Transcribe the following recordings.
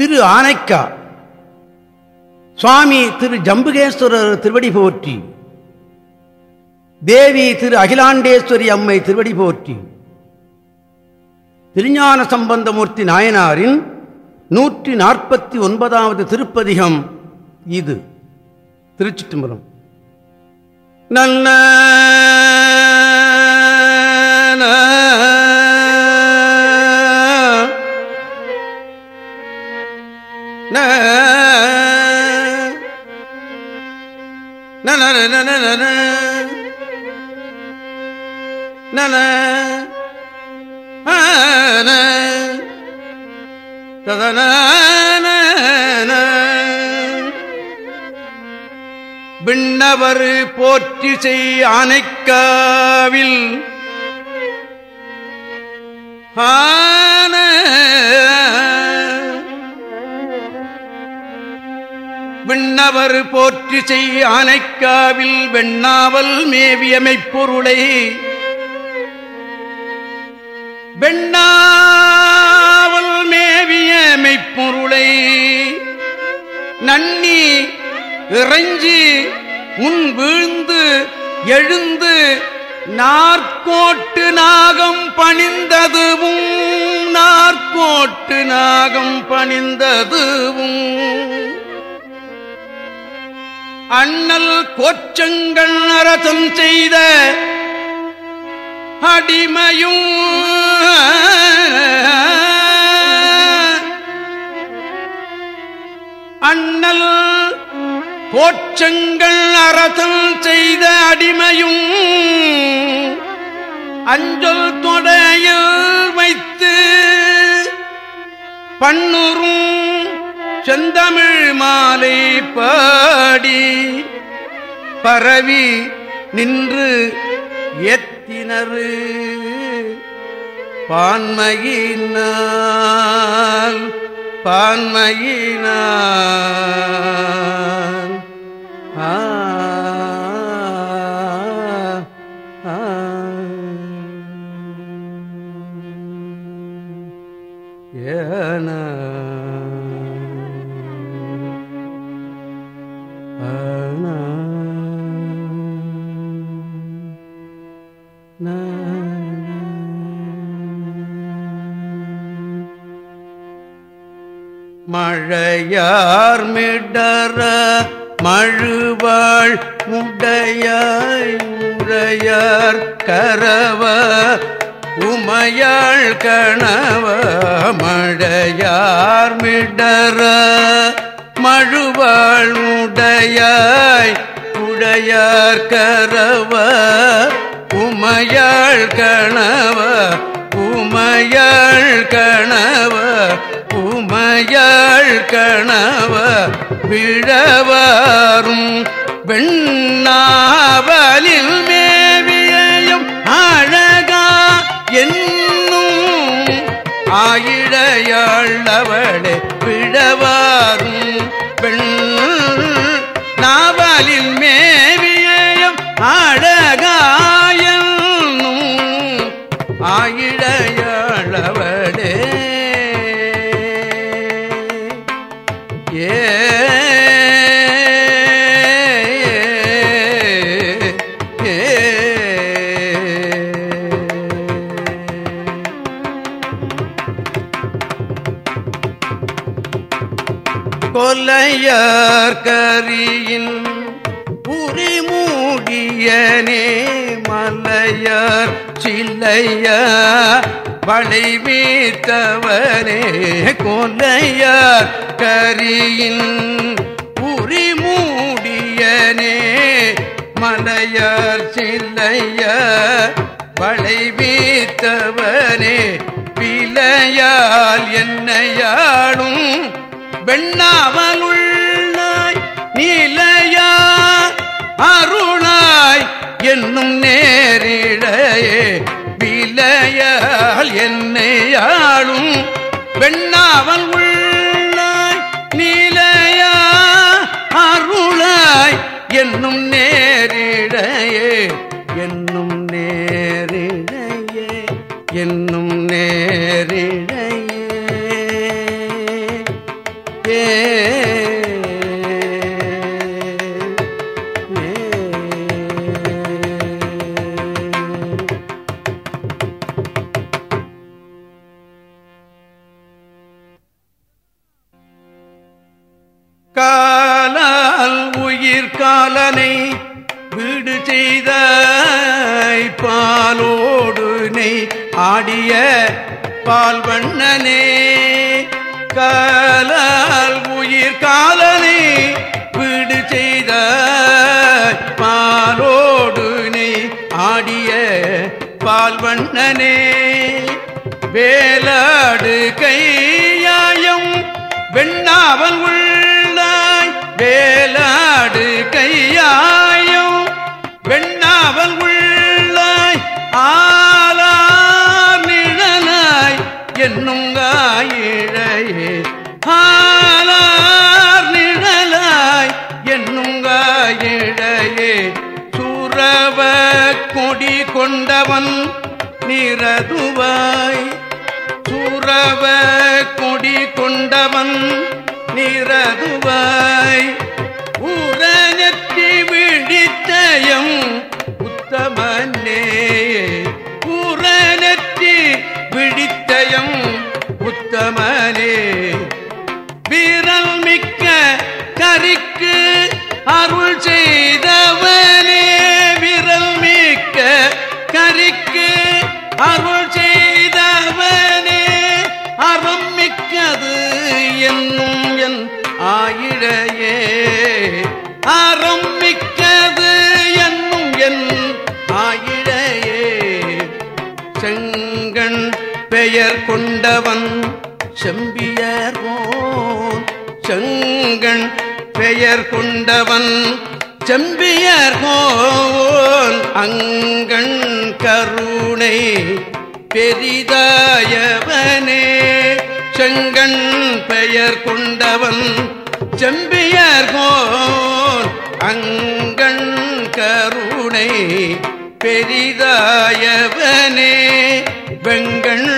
திரு ஆனைக்கா. சுவாமி திரு ஜம்புகேஸ்வரர் திருவடி போற்றி. தேவி திரு அகிலாண்டேஸ்வரி அம்மை திருவடி போற்றி. திருஞான சம்பந்தமூர்த்தி நாயனாரின் நூற்றி நாற்பத்தி ஒன்பதாவது திருப்பதிகம் இது. திருச்சிட்டும்பலம் நல்ல விண்ணவர் போற்றி செய் ஆனைக்காவில் ஆன. விண்ணவர் போற்றி செய் ஆனைக்காவில் வெண்ணாவல் மேவியமைப் பொருளை வெண்ணாவல் பொருளை நன்னி இறைஞ்சி முன் வீழ்ந்து எழுந்து நாற்கோட்டு நாகம் பணிந்ததுவும் நாற்கோட்டு நாகம் பணிந்ததுவும். அண்ணல் கோச்சங்கள் அரசம் செய்த அடிமையும் அண்ணல் போற்றங்கள் அரசம் செய்த அடிமையும் அஞ்சல் தொடையில் வைத்து பன்னுறும் செந்தமிழ் மாலை பாடி பரவி நின்று எத்தினரு பான்மையினால் பான்மையினால் ஆ. மழையார் மிடற மழுவாள் உடையாய் உடையார் கரவ உமையாள் கணவ மழையார் மிடற மழுவாள் உடையாய் உடையார் கரவ உமையாள் கணவ உமையாள் கணவ உமையாள் கணவ விழவாரும் வெண்ணாவலில் மேவியையும் அழகா என்னும் ஆயிழையாளவளே விழவாரும் பெண் நாவலில் மேவியையும் அழ கொலையார் கரியின் புரி மூடியனே மலையார் சில்லையா? வளைவீத்தவனே கொலையார் கரியின் புரி மூடியனே மலையார் சில்லைய? வளைவீத்தவனே பிழையால் என்னையாளும் வெண்ணாவலுள்ளாய் நீலையா அருளாய் என்னும் நேரிழையே விலையால் என்னையாளும் வெண்ணாவல் உள்ளாய் நீலையா அருளாய் என்னும் நேர் பாடிய பால்வண்ணனே காலால் உயிர் காலனே வீடு செய்த பாலோடு நீ ஆடிய பால்வண்ணனே. வேலாடு கையாயம் வெண்ணாவல் உள்ளாய் வேலாடு கையாயம் வெண்ண கொண்டவன் நிறதுவாய் துறவ செங்கண் பெயர் கொண்டவன் செம்பியர் கோல் அங்கண் கருணை பெரிதாயவனே. செங்கண் பெயர் கொண்டவன் செம்பியர் கோல் அங்கண் கருணை பெரிதாயவனே. வெங்கண்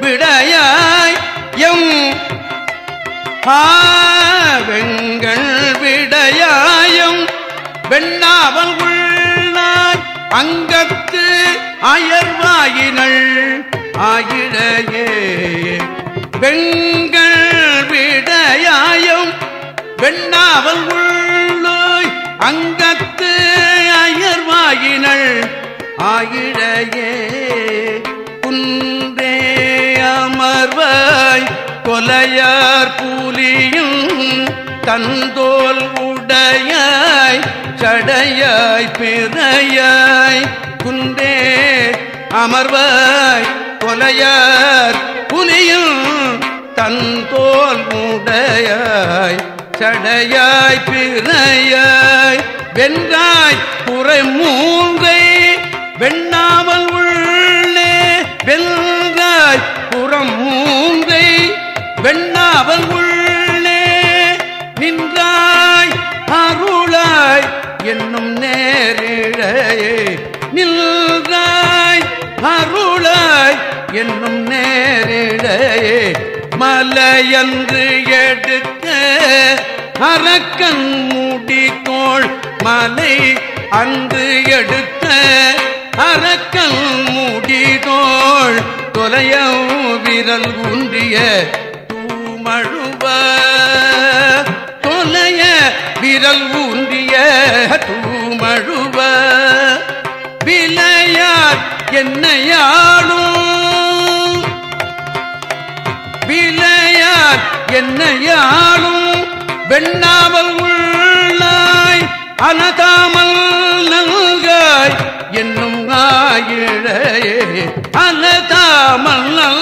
விடையாய் எம் ஆ அங்கத்து அயர்வாயினள் ஆயிடையே. வெங்கண் விடையாயும் வெண்ணாவல் உள்ளோய் அங்கத்து அயர்வாயினள் ஆயிடையே. குன்றே அமர்வாய் கொலையார் கூலியும் தந்தோல் உடையாய் சடையாய் பிறையாய் குன்றே அமர்வாய் கொலையார் புலியும் தன் தோல் உடையாய் சடையாய் பிறையாய் வென்றாய் புறை மூங்கை வெண்ணாமல் உள்ளே வென்றாய் புறம் மூங்கை வெண்ணாவல் மலையன்று எடுத்த அரக்கன் முடிக்கோள் மலை அன்று எடுத்த அரக்கன் முடிதோள் தொலைய விரல் ஊன்றிய தூமழுவ தொலைய விரல் ஊன்றிய தூமழுவ விலையார் என்னையாளும் என்னையாளும் வெண்ணாமல் உள்ளாய் அனதாமல் நல்காய் என்னும் ஆயிழையே அனதாமல் நல்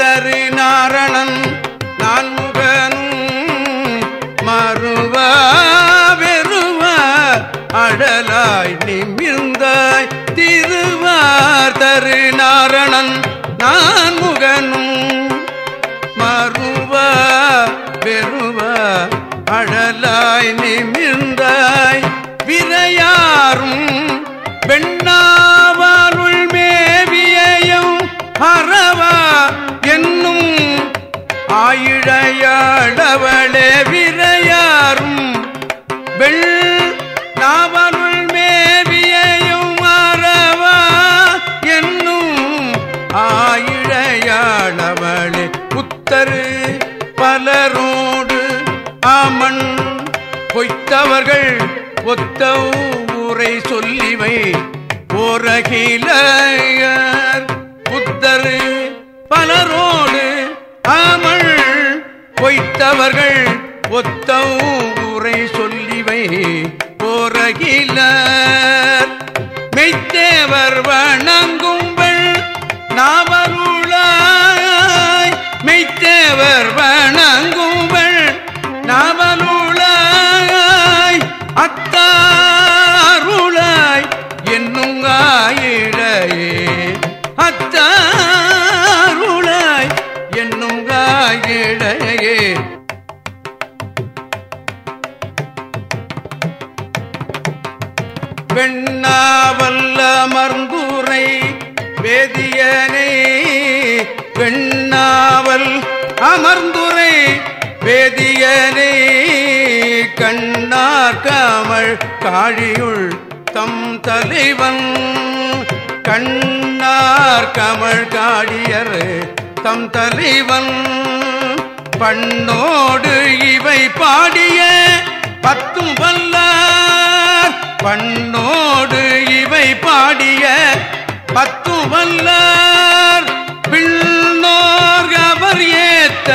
திருவார் தரு நாரணன் நான் முகனும் மறுவ வெறுவ அடலாய் நிமிர்ந்தாய் திருவார் தரு நாரணன் நான் முகனும் மறுவ வெறுவ அடலாய் நிமிர்ந்தாய் விரையாரும் பெண்ணா ஆயிழையாடவளே விரையாரும் வெள் நாவருள் மேவியையும் மறவா என்னும் ஆயிழையாடவளே புத்தரு பலரோடு ஆமண் பொய்த்தவர்கள் ஒத்த ஊரை சொல்லிவை ஓரகிலையர் புத்தரு பலரோடு அமள் பொய்த்தவர்கள் ஒத்த ஊரை சொல்லிவை ஓரகிலர் மெய்த்தேவர் வணங்கும்பள் நாவலுளாய் வெண்ணாவல்ல மர்ந்துரை வேதியனை. வெண்ணாவல் அமர்ந்துரை வேதியனை. கண்ணார் கமல் காழியுள் தம் தலைவன். கண்ணார் கமல் காடியர் தம் தலைவன். பண்ணோடு இவை பாடிய பத்தும் வல்லார் பண்ணோடு இவை பாடிய பத்தும் வல்லார் பின்னோர் அவர் ஏத்த